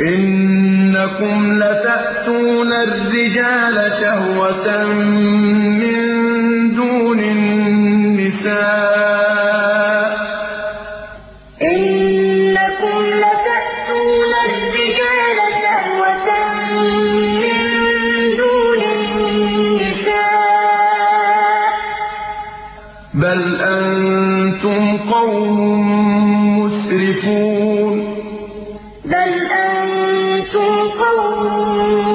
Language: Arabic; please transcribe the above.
إنكم لتأتون الرجال شهوة من دون النساء. إنكم لتأتون الرجال شهوة من دون النساء. بل أنتم قوم مسرفون. بل أنتم Senhor.